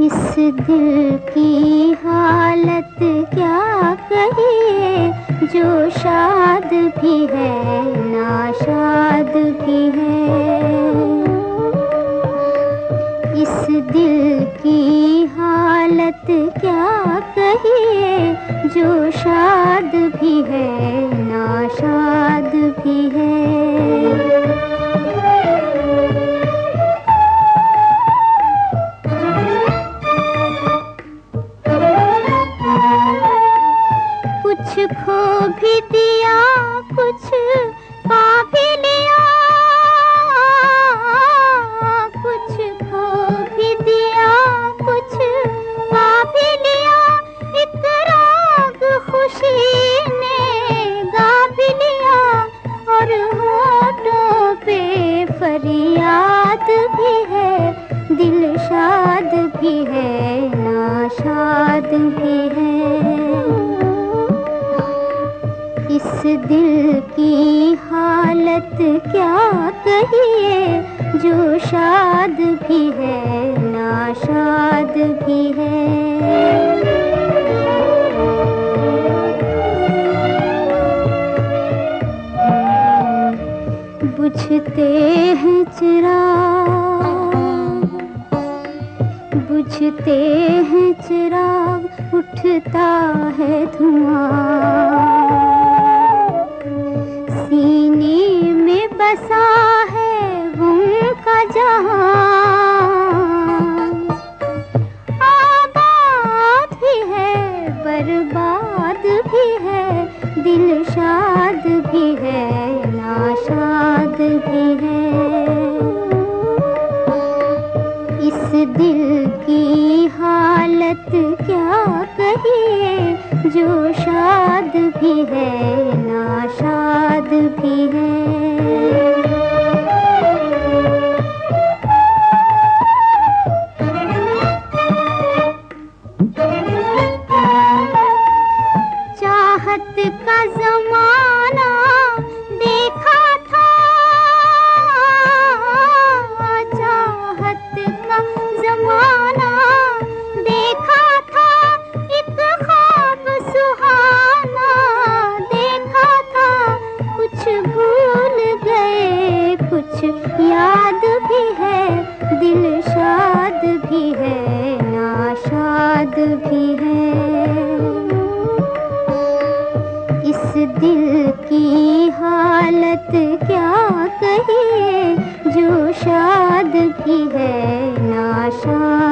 इस दिल की हालत क्या कहिए? जो शाद भी है नाशाद भी है। इस दिल की हालत क्या कहिए? जो शाद भी है नाशाद भी है। कुछ खो भी दिया, कुछ पा भी लिया कुछ खो भी दिया, कुछ पा भी लिया एक राग खुशी ने गा भी लिया और होठों पे फरियाद भी है, दिल शाद भी है नाशाद भी है हालत क्या कहिए? जो शाद भी है, नाशाद भी है। बुझते हैं चिराग बुझते हैं चिराग उठता है धुआँ। आबाद भी है, बर्बाद भी है दिल शाद भी है, नाशाद भी है। इस दिल की हालत क्या जो शाद भी है, नाशाद भी है। चाहत का जमाना देखा था। चाहत का जमाना देखा था। एक ख्वाब सुहाना देखा था। कुछ भूल गए, कुछ याद भी है। दिल शाद भी है, नाशाद भी दिल की हालत क्या कहिए जो शाद की है नाशाद भी